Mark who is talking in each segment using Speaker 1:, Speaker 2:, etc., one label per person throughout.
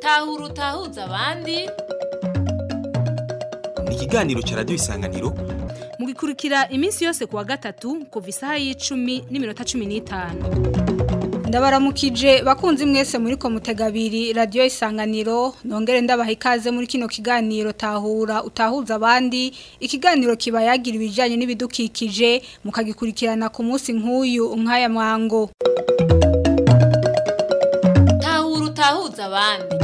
Speaker 1: tahura utahuza abandi
Speaker 2: ni ikiganiro cya radiyo isanganiro
Speaker 3: mugikurikira iminsi yose kuwa gatatu kuva isaha y'icumi n'iminota cumi n'itanu
Speaker 4: ndabaramukije bakunzi mwese muri komutega abiri radiyo isanganiro nongere ndabaha ikaze muri kino kiganiro tahura utahuza abandi ikiganiro kibayagira ibijyanye n'ibidukikije mukagikurikirana ku munsi nk'uyu nk'aya mwango
Speaker 1: tahura utahuza abandi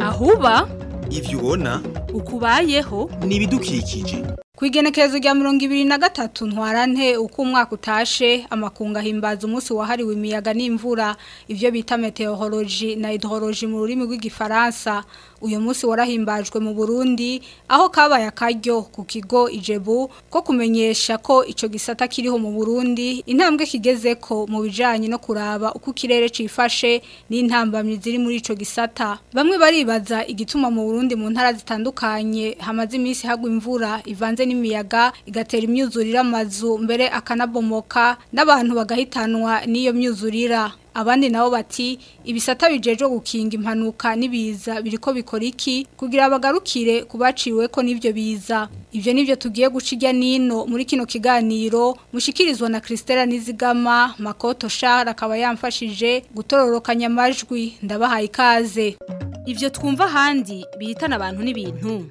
Speaker 3: ahuba
Speaker 2: ibyo ubona
Speaker 3: ukubayeho
Speaker 2: n'ibidukikije
Speaker 4: ku igenekerezo rya mirongo ibiri na gatatu ntwarante uko umwaka utashe amakunga ahimbaza umunsi wahariwe imiyaga n'imvura ibyo bita meteoroloji na hidoroloji mu rurimi rw'igifaransa uyu munsi warahimbajwe mu burundi aho kabaye akaryo ku kigo ijebu ko kumenyesha ko icyo gisata kiriho mu burundi intambwe kigeze ko mu bijyanye no kuraba uko kirere cifashe n'intambamyi ziri muri icyo gisata bamwe baribaza igituma mu burundi mu ntara zitandukanye hamaze iminsi hagwa imvura ivanze n'imiyaga igatera imyuzurire amazu mbere akanabomoka n'abantu bagahitanwa n'iyo myuzurira abandi nabo bati ibisata bijeje gukinga impanuka n'ibiza biriko bikora iki kugira abagarukire kubaciwe ko n’ibyo biza ivyo nivyo tugiye gucirya nino muri kino kiganiro mushikirizwa na Christella Nizigama Makoto Shar akaba yamfashije gutororokanya amajwi ndabahaye ikaze
Speaker 3: ivyo twumva handi bihitana abantu n'ibintu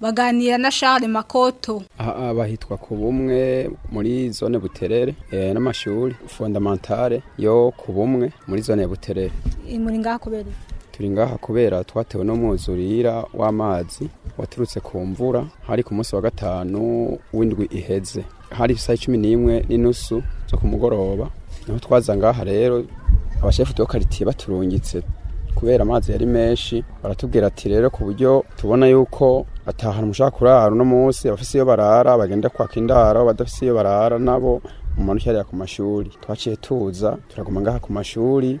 Speaker 4: baganira na Charles makoto
Speaker 5: bahitwa ku bumwe muri zone buterere eh, n'amashuri fondamentale yo ku bumwe muri zone buterere
Speaker 4: muri ngaha kubera
Speaker 5: turi ngaha kubera twatewe no mwuzurira w'amazi waturutse ku mvura hari ku munsi wa gatanu w'indwi iheze hari isaha cumi n'imwe n'inusu zo ku mugoroba niho twaza ngaha rero abashefu tuba karitiye baturungitse kubera amazi yari menshi baratubwira ati rero ku buryo tubona yuko atahantu mushaka kurara uno munsi abafise iyo barara bagenda kwaka indaro abadafise iyo barara nabo umuntu ushyariya ku mashuri twaciye tuza turaguma ngaha ku mashuri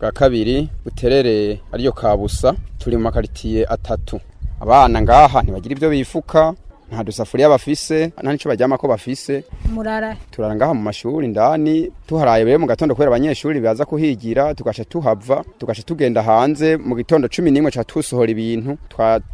Speaker 5: bwa kabiri buterere ariyo kabusa turi mu makaritiye atatu abana ngaha ntibagira ibyo bifuka nta dusafuriya bafise nta nicyo baryama ko bafise
Speaker 4: murara
Speaker 5: turara ngaha mu mashuri ndani tuharaye rero mu gatondo kubera abanyeshuri baza kuhigira tugaca tuhava tugaca tugenda hanze mu gitondo cumi n'imwe tuba tusohora ibintu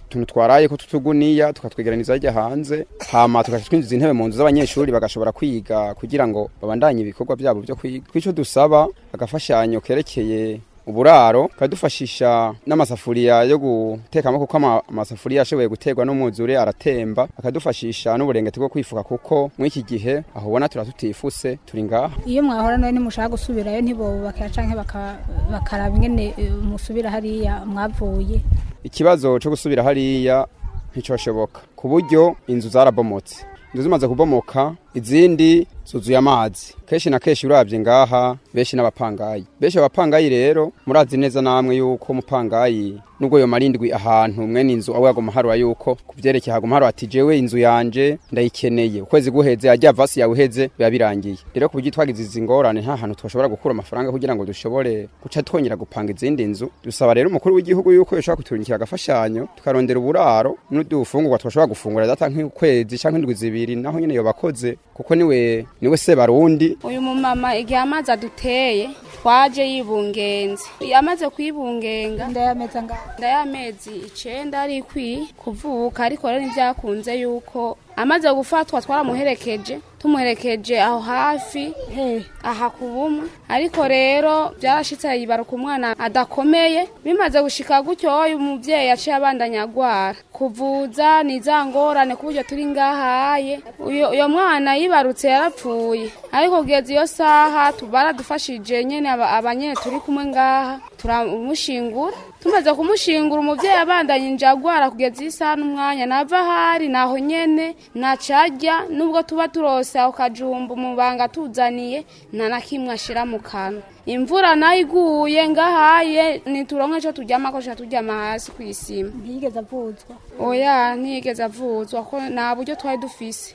Speaker 5: tuntu twaraye ko tutuguniya tukatwegeraniza hirya hanze hama tugaca twinjiza intebe mu nzu z'abanyeshuri bagashobora kwiga kugira ngo babandanye ibikorwa byabo byo kwiga twicyo dusaba agafashanyo kerekeye uburaro kadufashisha n'amasafuriya yo gutekamo kuko amasafuriya ashoboye guterwa n'umwuzure aratemba akadufashisha n'uburengeti bwo kwifuka kuko muri iki gihe aho ubona turatifuse turi ngaha
Speaker 4: iyo mwahora nawe nimushaka gusubirayo ntibobubakira cyangwa bakaraba ingene eh, musubira hariya mwavuye
Speaker 5: ikibazo cyo gusubira hariya nticyoshoboka ku buryo inzu zarabomotse inzu zimaze kubomoka izindi zuzuye amazi kenshi na kenshi urabye ngaha benshi n'abapangayi benshi abapangayi rero murazi neza namwe yuko umupangayi nubwo yo marindwi ahantu mwene inzu awe yagoma harura yuko kuvyerekeye hagoma harura ati jewe inzu yanje ndayikeneye ukwezi guheze ajya vasi yawe uheze biba birangiye rero kuburyo twagize izi ngorane nta hantu twashobora gukura amafaranga kugira ngo dushobore guca twongera gupanga izindi nzu dusaba rero umukuru w'igihugu yuko yoshobora kuturindikira agafashanyo tukarondera uburaro n'udufungurwa twashobora gufungura data nk'ukwezi cyangwa indwi zibiri naho nyene yobakoze kuko niwe niwe se barundi
Speaker 6: uyu mumama igihe duteye aduteye twaje yibungenze yamaze kwibungenga
Speaker 4: ndayameza ngaho
Speaker 6: ndayamezi icenda ari kwi kuvuka ariko rero ntibyakunze yuko amaze gufatwa twaramuherekeje tumuherekeje aho hafi aha ku bumwe ariko rero byarashyitse yibaruka umwana adakomeye bimaze gushyika gutyo uyu mubyeyi yaciye abandanya agwara kuvuza ni izangorane ku buryo turi ngahaye uyu mwana yibarutse yarapfuye ariko kugeza iyo saha baradufashije nyine abanyene turi kumwe ngaha turamushingura tumaze kumushingura umubyeyi abandanya injagwara kugeza iyi n'umwanya nava ahari naho nyene Nacajya, nubwo tuba turose aho kajumba umubanga atuzaniye nta na kimwe ashyira mu kantu imvura nayo iguye ngahaye ntituronke icyo turyamako tuja turyama hasi ku
Speaker 4: ntiyigeze avutswa
Speaker 6: oya ntiyigeze avutswa ko nta buryo twari dufise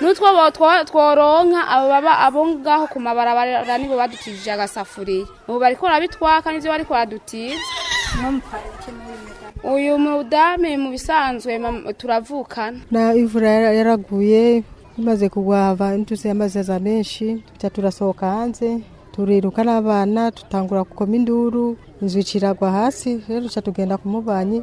Speaker 6: n'utwo tworonka abo ngaho ku mabarabara nibo badutijije agasafuriya ubu bari barabitwaka n'ibyo bari kuradutiza uyu mudame mu bisanzwe turavukana
Speaker 7: na imvura yaraguye imaze kugwa hava amazi aza menshi tujya turasohoka hanze turiruka n'abana tutangura gukoma induru inzu iciragwa hasi rero duca tugenda ku mubanyi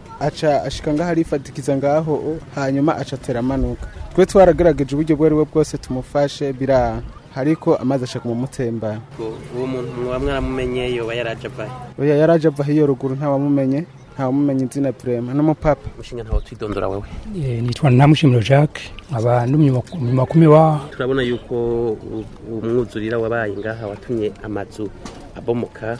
Speaker 8: aca ashika ngaho arifatikiza ngaho hanyuma aca atera amanuka twe twaragaragaje uburyo ubwo ari bwo bwose tumufashe bira ariko amazi ashaka kumumutemba
Speaker 9: uwo muntu muba mwaramumenye yoba yaraje avahe
Speaker 8: oya yaraje avahe ruguru ntawamumenye ntawamumenye izina purema n'umupapa
Speaker 9: umushinga ntawe twidondora
Speaker 10: wowe nitwa ntamushimiro jacques nkaba mu makumi wa
Speaker 9: turabona yuko umwuzurira wabaye ngaha watumye amazu abomoka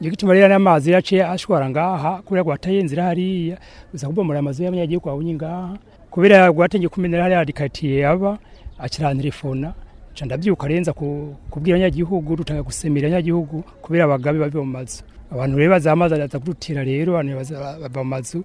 Speaker 10: gituma rero n'amazi yaciye ashwara ngaha kubera ko wataye inzira hariya gusa kubomora amazu y'abanyagihugu wabonye ngaha kubera gwatangiye kumenyera hariya dikatiye aba akirantelefona ca ndabyuka renza kubwira abanyagihugu rutanga gusemera abanyagihugu kubera abagabe babi mu mazu abantu bibaza amazi araza kurutira rero abantu bava mu mazu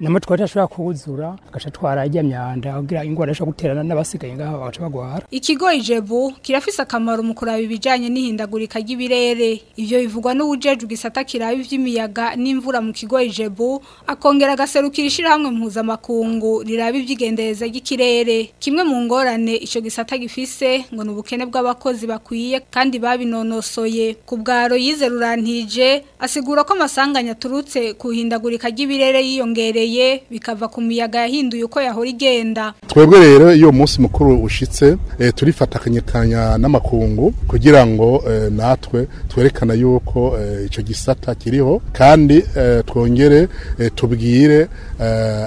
Speaker 10: n'amatwara ashobora kuwuzura agaca twarajya myanda kugira ingwara ashobora guterana n'abasigaye ngaha bagaca bagwara
Speaker 4: ikigo ijebu kirafise akamaro mu kuraba ibijanye n'ihindagurika ry'ibirere ivyo bivugwa n'uwujejwe gisata kiraba iby’imiyaga n'imvura mu kigo ijebu akongera agaserukira ishirahamwe mpuzamakungu riraba ivyigendereza ry'ikirere kimwe mu ngorane ico gisata gifise bafise ngo ni ubukene bw'abakozi bakwiye kandi babinonosoye ku bwaro yize rurantije asigura ko amasanganya aturutse ku ihindagurika ry'ibirere yiyongereye bikava ku miyaga yahinduye uko yahora igenda
Speaker 11: twebwe rero iyo munsi mukuru ushitse eh, turifatakanyekanya n'amakungu kugira ngo eh, natwe twerekana yuko eh, icyo gisata kiriho kandi twongere tubwire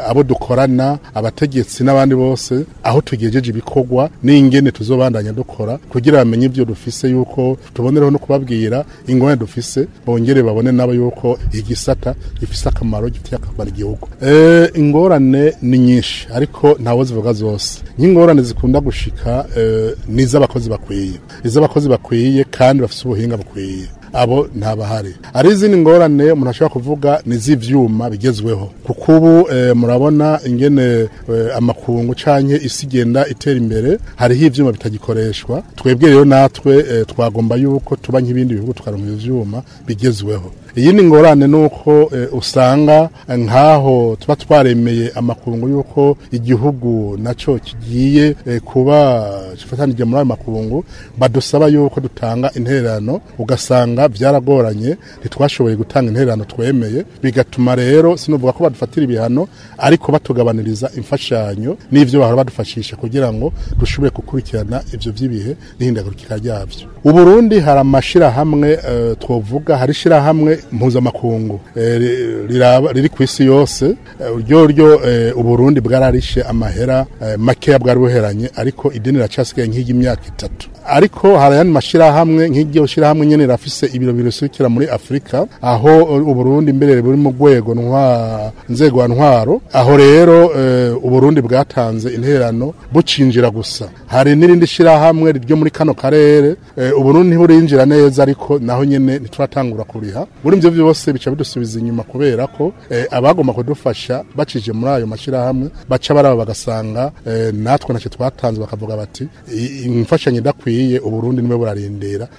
Speaker 11: abo dukorana abategetsi n'abandi bose aho tugejeje ibikorwa n'ingene tuzo tuzobandanya dukora kugira bamenye ibyo dufise yuko tubonereho no kubabwira ingorane dufise bongere babone nabo yuko igisata gifise akamaro gifitiye akamaro igihugu eh, ingorane ni nyinshi ariko ntawo zivuga zose nk'ingorane zikunda gushika eh, ni iz'abakozi bakwiye iz'abakozi bakwiye kandi bafite ubuhinga bukwiye abo ntabahari hari izindi ngorane umuntu ashobora kuvuga ni iz'ibyuma bigezweho kuko ubu eh, murabona ingene eh, amakungu cyangwa isi igenda itera imbere hariho ibyuma bitagikoreshwa twebwe rero natwe eh, twagomba yuko tuba nk'ibindi bihugu tukaronka ibyuma bigezweho iyindi ngorane ni uko eh, usanga nk'aho tuba twaremeye amakungu y'uko igihugu nacyo kigiye eh, kuba kifatanije muri ayo makungu badusaba y'uko dutanga intererano ugasanga byaragoranye ntitwashoboye gutanga intererano twemeye bigatuma rero sinuvuga ko badufatira ibihano ariko batugabaniriza imfashanyo n'ibyo bahora badufashisha kugira ngo dushobore gukurikirana ibyo by'ibihe n'ihindagurika ryabyo uburundi hari amashyirahamwe eh, twavuga hari ishyirahamwe mpuzamakungu eh, riri ku isi yose ryoryo eh, eh, uburundi bwararishe amahera makeya bwari buheranye ariko ideni riracasigaye imyaka itatu ariko hari ayandi mashyirahamwe nk'iryo shyirahamwe nyine rirafise ibiro birusukira muri afurika aho uburundi mbere buri mu rwego nzego ya ntwaro aho rero uburundi bwatanze intererano bucinjira gusa hari n'irindi shyirahamwe ryo muri kano karere uburundi ntiburinjira neza ariko naho nyine ntituratangura kuriha muri ibyo byose bica bidusubiza inyuma kubera ko eh, abagomba kudufasha bacije muri ayo mashyirahamwe baca baraba bagasanga eh, natwe ntacyo twatanze bakavuga bati imfashanyo idakwiye uburundi niwe burarindira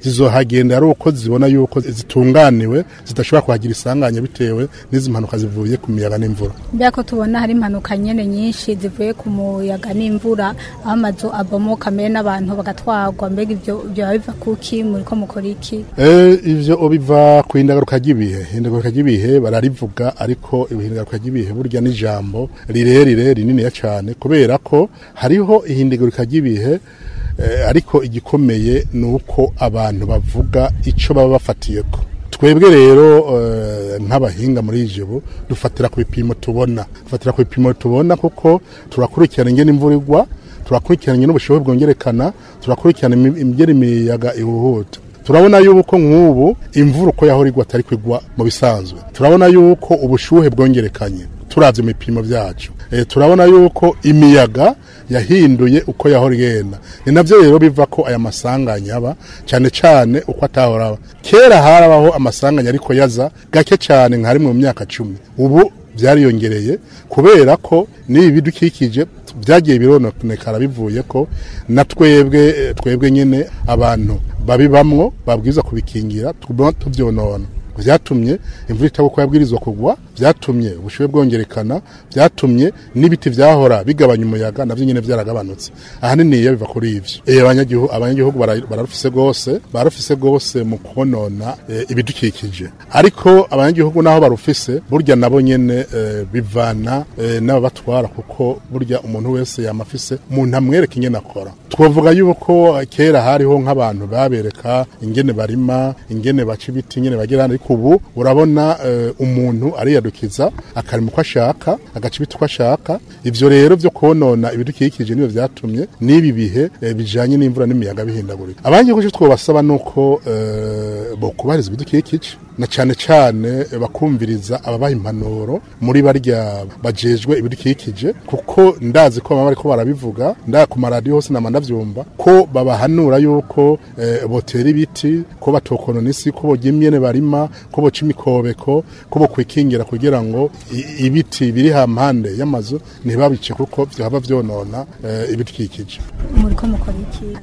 Speaker 11: zizohagenda ari uko zibona yuko zitunganiwe zidashobora kuhagira isanganya bitewe n'izi mpanuka zivuye ku miyaga n'imvura
Speaker 4: mbega ko tubona hari impanuka nyine nyinshi zivuye ku muyaga n'imvura aho amazu abomoka mbere n'abantu bagatwarwa mbega ibyo biva kuki muri ko mukora iki
Speaker 11: eh, ibyo biva ku indagaruka ry'ibihe indagaruka ry'ibihe bararivuga ariko ihindagaruka ry'ibihe ibihe burya n'ijambo rirerire ya cyane kubera ko hariho ihindagurika ry'ibihe eh, ariko igikomeye ni uko abantu bavuga icyo baba bafatiye ko twebwe rero eh, nk'abahinga muri iyi dufatira ku bipimo tubona dufatira ku bipimo tubona kuko turakurikirana ingene imvura igwa turakurikiranye n'ubushobozi bwongerekana turakurikirana ingene imiyaga ihuhuta turabona yuko nk'ubu imvura uko yahora igwa atari kwigwa mu bisanzwe turabona yuko ubushuhe bwongerekanye turazi imipimo byacu eh, turabona yuko imiyaga yahinduye uko yahora igenda ni nabyo rero biva ko aya masanganya aba cyane cyane uko atahora aba kera harabaho amasanganya ariko yaza gake cyane nka rimwe mu myaka cumi ubu byariyongereye kubera ko n'ibi bidukikije byagiye birononekara bivuye ko na twebwe twebwe nyine abantu babibamwo babwiza kubikingira tubyonona byatumye imvura itagwa uko yabwirizwa kugwa byatumye ubushyuhe bwongerekana byatumye n'ibiti byahora bigabanya umuyaga nabyo nyine byaragabanutse ahanini iyo biva kuri ibyo eh, abanyagihugu abanyagihugu bararufise rwose bararufise rwose mu konona eh, ibidukikije ariko abanyagihugu naho barufise burya nabo nyine eh, bivana n'ababatwara kuko burya umuntu wese yamafise umuntu amwereka ingene akora twavuga yuko kera hariho nk'abantu babereka ingene barima ingene baca ibiti ingene bagira ariko ubu urabona umuntu ariya kwiyadukiza akarima uko ashaka agaca ibiti uko ashaka ibyo rero byo konona ibidukikije nibyo byatumye n'ibi bihe eh, bijyanye n'imvura n'imiyaga bihindagurika abandi icyo twabasaba ni uko eh, bokubahiriza ibidukikije na cyane cyane bakumviriza ababaye impanuro muri barya bajejwe ibidukikije kuko ndazi ko baba bariko barabivuga nda ku maradiyo hose nama ndabyumva ko babahanura yuko eh, botera ibiti ko batokonona isi ko boga imyene barima ko boca imikobeko ko bokwikingira kugira ngo ibiti biri hampande mpande y'amazu ntibabice kuko byaba byonona eh, ibidukikije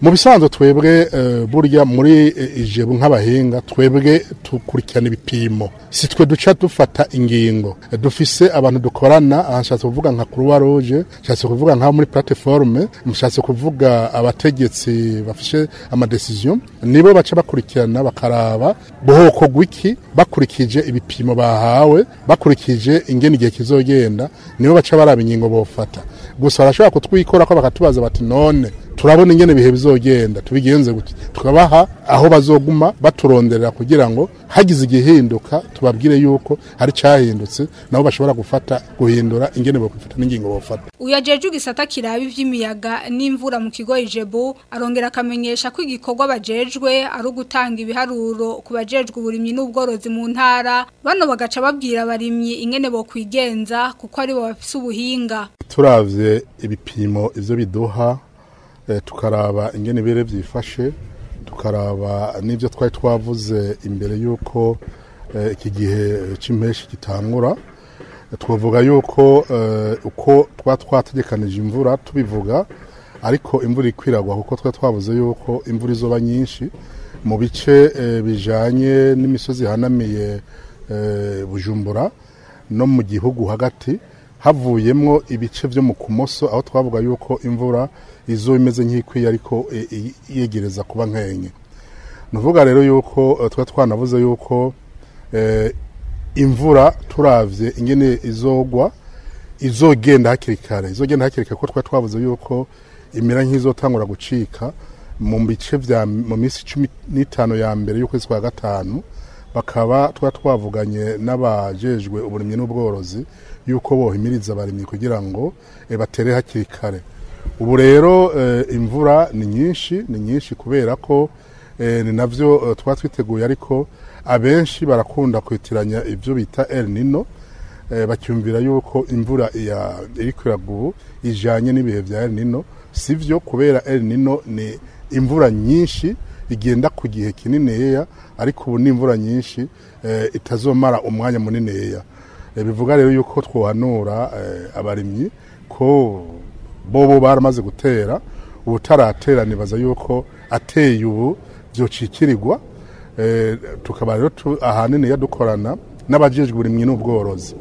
Speaker 11: mu bisanzwe twebwe eh, burya muri ijebu nk'abahinga twebwe dukurikirana kuzana ibipimo si twe duca dufata ingingo dufise abantu dukorana ashatse kuvuga nka croix rouge nshatse kuvuga nka muri plateforme mushatse kuvuga abategetsi bafishe amadecision nibo baca bakurikirana bakaraba bohoko gwiki bakurikije ibipimo bahawe bakurikije ingene igihe kizogenda nibo baca barabinyingo ingingo bofata gusa arashobora kutwikora ko bakatubaza bati none turabona ingene bihe bizogenda tubigenze gutya tukabaha aho bazoguma baturonderera kugira ngo hagize igihinduka tubabwire yuko hari cyahindutse nabo bashobora gufata guhindura ingene bakifata n'ingingo bafata
Speaker 4: uyajeje ugisata kiraba ivy'imiyaga n'imvura mu kigo Ijebu arongera akamenyesha ko igikorwa bajejwe ari ugutanga ibiharuro ku bajejwe uburimyi n'ubworozi mu ntara bano bagaca babwira abarimyi ingene bo kwigenza kuko ari bo bafise ubuhinga
Speaker 11: turavye ibipimo ivyo biduha Eh, tukaraba ingene ibere byifashe tukaraba n'ibyo twari twavuze imbere y'uko eh, iki gihe cy’impeshyi gitangura eh, twavuga yuko uko twa twategekanije imvura tubivuga ariko imvura ikwiragwa kuko twa twabuze yuko imvura izoba nyinshi mu bice bijyanye n'imisozi ihanamiye bujumbura no mu gihugu hagati havuyemo ibice byo mu kumoso aho twavuga yuko imvura izuba imeze nk'ikwiye ariko e, e, yegereza kuba nkenye ni rero yuko e, tuba twanavuze yuko imvura turabye ingene izogwa izogenda hakiri kare izogenda hakiri kare kuko twaba twavuze yuko imira nk'izotangura gucika mu bice bya mu minsi cumi n'itanu ya mbere y'ukwezi kwa gatanu bakaba tuba twavuganye n'abajejwe uburimyi n'ubworozi yuko bohimiriza abarimyi kugira ngo batere hakiri kare ubu rero eh, imvura ni nyinshi ni nyinshi kubera ko eh, ni nabyo eh, twaba twiteguye ariko abenshi barakunda kwitiranya ibyo bita El Nino bacyumvira yuko imvura iri ubu ijyanye n'ibihe bya El Nino si byo kubera El Nino ni imvura nyinshi igenda ku gihe kininiya ariko ubu ni imvura nyinshi itazomara umwanya muniniya bivuga rero yuko twohanura abarimyi ko Bobo baramaze gutera ubutaratera nibaza yuko ateye ubu byocikirirwa eh, tukaba rero ahanini yadukorana n'abajejwe uburimyi n'ubworozi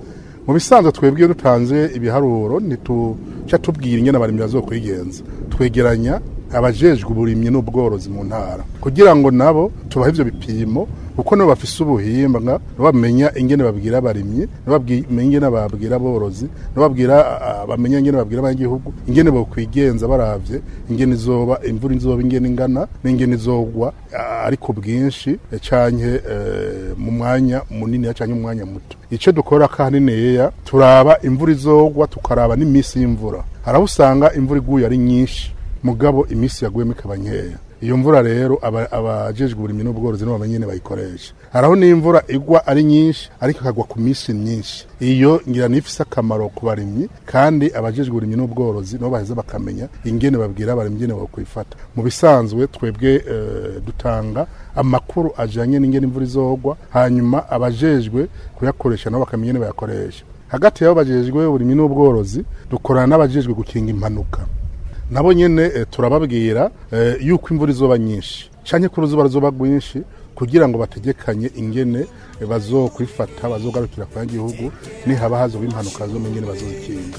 Speaker 11: mu bisanzwe twebwe dutanze ibiharuro ntituca tubwira ingene abarimyi bazokwigenza twegeranya abajejwe uburimyi n'ubworozi mu ntara kugira ngo nabo tubahe ivyo bipimo kuko nabo bafise ubuhimbwa bamenya ingene babwira abarimyi bamenya ingene babwira aborozi babwira ah, bamenya ingene babwira abanyagihugu ingene bokwigenza baravye ingene izoba imvura izoba ingene ingana n'ingene izogwa ah, ariko bwinshi eh, canke eh, mu mwanya munini canke mu muto icyo dukora kandi neya turaba imvura izogwa tukaraba n'iminsi y'imvura haraho usanga imvura iguye ari nyinshi mugabo iminsi yaguyemo ikaba nkeya iyo mvura rero abajejwe uburimyi n'ubworozi nibo banyine bayikoresha haraho n'imvura igwa ari nyinshi ariko ikagwa ku minsi myinshi iyo ngira nifise akamaro ku barimyi kandi abajejwe uburimyi n'ubworozi nibo baheza bakamenya ingene babwira abarimyi ingene bakwifata mu bisanzwe twebwe eh, dutanga amakuru ajanye n'ingene imvura izogwa hanyuma abajejwe kuyakoresha nabo bakamenya ingene bayakoresha hagati y'abo bajejwe uburimyi n'ubworozi dukorana n'abajejwe gukinga impanuka nabo nyine eh, turababwira eh, yuko imvura izuba nyinshi cyane ko uruzuba ruzuba rwinshi kugira ngo bategekanye ingene eh, bazokwifata bazogarukira kwa gihugu nihaba hazuba impanuka zo
Speaker 12: mu ngene
Speaker 13: bazokinga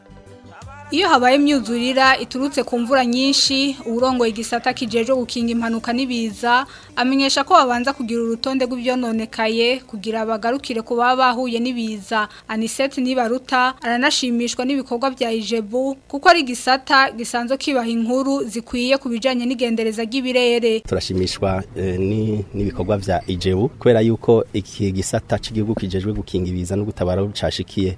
Speaker 4: iyo habaye imyuzurira iturutse ku mvura nyinshi urongoye igisata kijeje gukinga impanuka n'ibiza amenyesha ko babanza kugira urutonde rw'ibyononekaye kugira bagarukire ku baba bahuye n'ibiza aniseti nibaruta aranashimishwa n'ibikorwa bya ijebu kuko ari igisata gisanzwe kibaha inkuru zikwiye ku bijyanye n'igendereza ry'ibirere
Speaker 9: turashimishwa eh, n'ibikorwa bya ijebu kubera yuko iki gisata cy'igihugu kijejwe gukinga ibiza no gutabara cyashikiye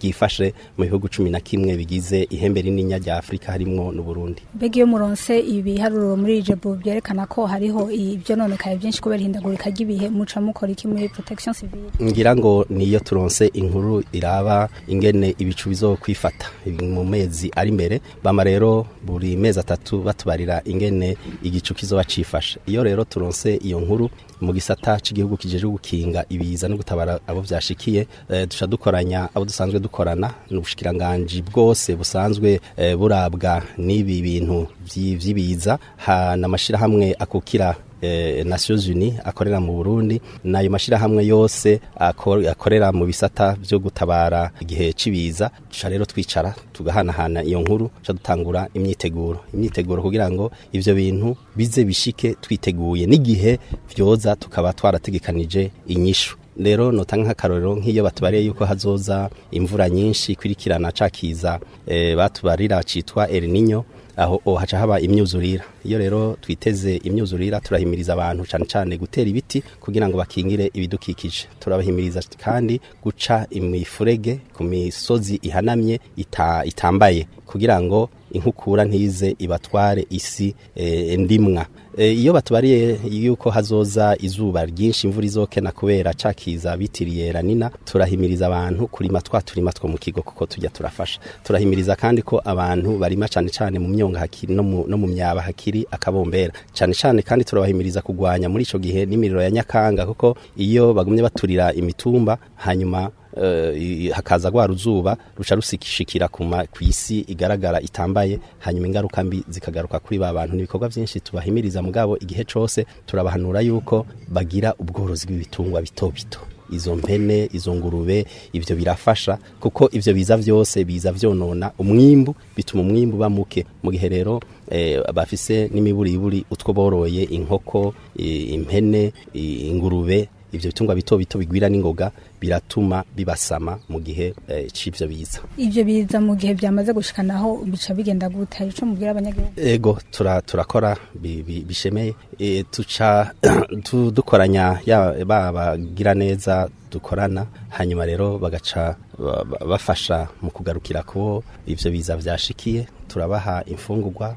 Speaker 9: ryifashe mu bihugu cumi na kimwe bigize ihembe rinini rya Afurika harimo n'u Burundi
Speaker 4: mbega iyo muronse ibiharuro muri ijebu byerekana ko hariho ibyononekaye byinshi kubera ihindagurika ry'ibihe muca mukora iki muri protection civile
Speaker 9: ngira ngo niyo turonse inkuru iraba ingene ibicu bizokwifata mu mezi ari imbere bama rero buri mezi atatu batubarira ingene igicu kizoba cifashe iyo rero turonse iyo nkuru mu gisata cy'igihugu kijeje gukinga ibiza no gutabara abo byashikiye e, eh, duca dukoranya abo dusanzwe dukorana n'ubushikiranganji bwose busanzwe eh, burabwa n'ibi bintu by'ibiza n'amashirahamwe akukira Eh, Nations Unies akorera mu Burundi n'ayo mashyirahamwe yose akorera mu bisata byo gutabara igihe cy'ibiza duca rero twicara tugahanahana iyo nkuru duca dutangura imyiteguro imyiteguro kugira ngo ibyo bintu bize bishike twiteguye n'igihe byoza tukaba twarategekanije inyishu rero notanga nk'akarorero nk'iyo batubariye yuko hazoza imvura nyinshi ikurikirana cakiza eh, batubarira citwa El Niño aho oh, haca haba imyuzurira iyo rero twiteze imyuzurira turahimiriza abantu cyane cyane gutera ibiti kugira ngo bakingire ibidukikije turabahimiriza kandi guca imifurege ku misozi ihanamye itambaye kugira ngo inkukura ntize ibatware isi e, ndimwa e, iyo batubariye yuko hazoza izuba ryinshi imvura izokena kubera cyakiza bitiriye ranina turahimiriza abantu kurima twa turima two mu kigo kuko tujya turafasha turahimiriza kandi ko abantu barima cyane cyane mu myonga hakiri no mu myaba hakiri akabombera cyane cyane kandi turabahimiriza kugwanya muri icyo gihe n'imiriro ya nyakanga kuko iyo bagumye baturira imitumba hanyuma Eh, hakaza rwa ruzuba ruca rusikishikira ku isi igaragara itambaye hanyuma ingaruka mbi zikagaruka kuri ba bantu ni byinshi tubahimiriza mugabo igihe cyose turabahanura yuko bagira ubworozi bw'ibitungwa bito bito izo mpene izo ngurube ibyo birafasha kuko ibyo biza byose biza byonona umwimbu bituma umwimbu uba muke mu gihe rero eh, bafise n'imiburiburi utwo boroye inkoko impene ingurube ibyo bitungwa bito bito bigwira n'ingoga biratuma bibasama mu gihe eh, cy'ibyo biza
Speaker 4: ibyo biza mu gihe byamaze gushikanaho bica bigenda gutera icyo mubwira abanyagihugu
Speaker 9: yego turakora bishemeye e, tuca dukoranya babagira neza dukorana hanyuma rero bagaca bafasha mu kugarukira ko ibyo biza byashikiye turabaha imfungugwa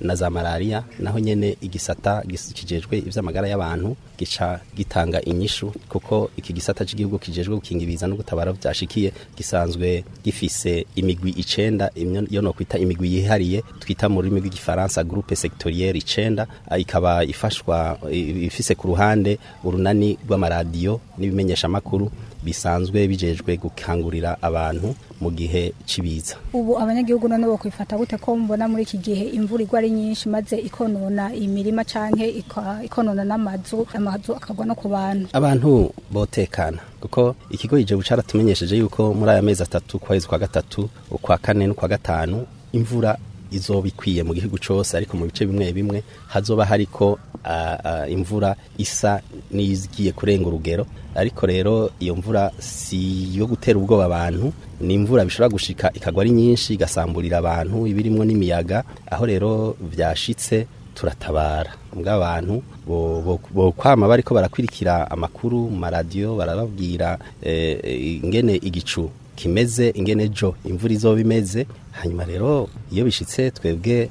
Speaker 9: na za malariya naho nyine igisata kijejwe iby'amagara y'abantu gica gitanga inyishu kuko iki gisata cy'igihugu kijejwe gukinga ibiza no gutabara byashikiye gisanzwe gifise imigwi icenda iyo no kwita imigwi yihariye twita mu rurimi rw'igifaransa groupe sectorielle icenda ikaba ifashwa ifise ku ruhande urunani rw'amaradiyo n'ibimenyeshamakuru bisanzwe bijejwe gukangurira abantu mu gihe cy'ibiza
Speaker 4: ubu abanyagihugu none bakwifata gute ko mbona muri iki gihe imvura igwa ari nyinshi maze ikonona imirima canke ikonona n'amazu amazu akagwa no ku bantu
Speaker 9: abantu botekana kuko ikigo ijebu caratumenyesheje yuko muri aya mezi atatu kwezi kwa gatatu ukwa kane n'ukwa gatanu imvura izoba ikwiye mu gihugu cyose ariko mu bice bimwe bimwe hazoba hariko imvura isa n'izigiye kurenga urugero ariko rero iyo mvura si iyo gutera ubwoba abantu ni imvura bishobora gushika ikagwa ari nyinshi igasamburira abantu ibirimo n'imiyaga aho rero byashitse turatabara bwabantu abantu bo kwama bariko barakurikira amakuru mu maradiyo barababwira eh, ingene igicu kimeze ingene jo imvura izoba imeze hanyuma rero iyo bishyitse twebwe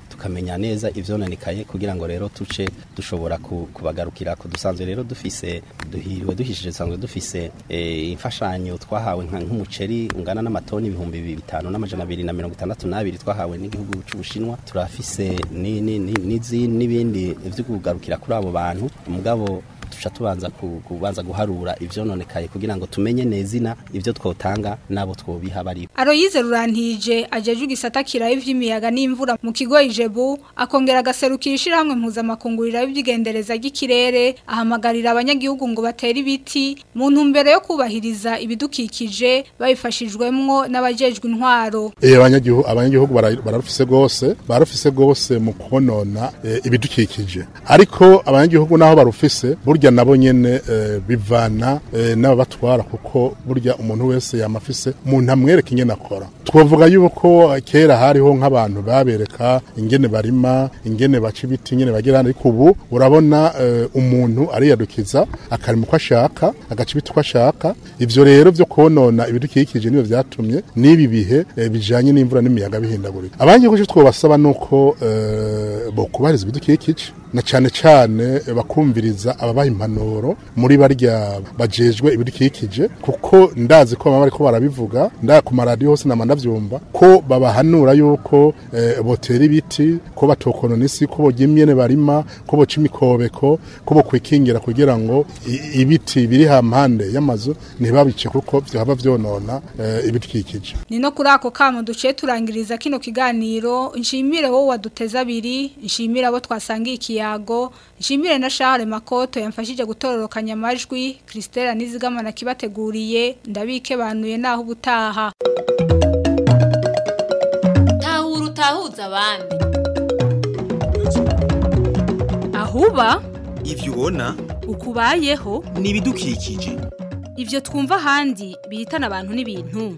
Speaker 9: tukamenya neza ibyononekaye kugira ngo rero tuce dushobora kubagarukira ku dusanzwe rero dufise duhiriwe duhishije dusanzwe dufise e, Eh, imfashanyo twahawe nk'umuceri ungana n'amatoni ibihumbi bitanu n'amajana abiri na mirongo itandatu n'abiri twahawe n'igihugu cy'ubushinwa turafise n'ibindi byo kugarukira kuri abo bantu mugabo tuca tubanza kubanza guharura ivyononekaye kugira ngo tumenye nezina ivyo twotanga nabo twobiha bari
Speaker 4: Aroyize Rurantije ajeje ugisata ivy'imiyaga n'imvura mu kigo Ijebu akongera agaserukira ishiramwe mpuza makungurira y'ivyigendereza gikirere ahamagarira abanyagihugu ngo batera ibiti mu ntumbero yo kubahiriza ibidukikije babifashijwemwo n'abajejwe intwaro
Speaker 11: Eh abanyagihugu abanyagihugu bararufise gose barufise gose mu konona eh, ibidukikije ariko abanyagihugu naho barufise burya burya nabo nyine eh, bivana eh, n'ababatwara kuko burya umuntu wese yamafise umuntu amwereka ingene akora twavuga yuko kera hariho nk'abantu babereka ingene barima ingene baca ibiti ingene bagera ariko ubu urabona eh, umuntu ariyadukiza akarima uko ashaka agaca ibiti uko ashaka ibyo rero byo konona ibidukikije nibyo byatumye n'ibi bihe bijyanye n'imvura n'imiyaga bihindagurika abandi guce twabasaba ni uko bokubahiriza ibidukikije na cyane cyane bakumviriza ababaye impanuro muri barya bajejwe ibidukikije kuko ndazi ko baba bariko barabivuga nda ku maradiyo hose nama ndavyumva ko babahanura yuko e, botera ibiti ko batokonona isi ko bogira imyene barima ko boca imikobeko ko bokwikingira kugira ngo ibiti biri hampande y'amazu ntibabice kuko byaba vyonona e, ibidukikije
Speaker 4: ni no kuri ako kamo duce turangiriza kino kiganiro nshimire wowe waduteza abiri nshimire abo twasangiye Santiago Jimire na Charles Makoto yamfashije gutororokanya amajwi Christelle Nizigamana kibateguriye ndabike banuye naho ubutaha
Speaker 1: Tahura utahuza abandi
Speaker 3: Ahuba
Speaker 2: ivyo ubona
Speaker 3: ukubayeho
Speaker 2: nibidukikije
Speaker 3: ivyo twumva handi bihitana abantu n'ibintu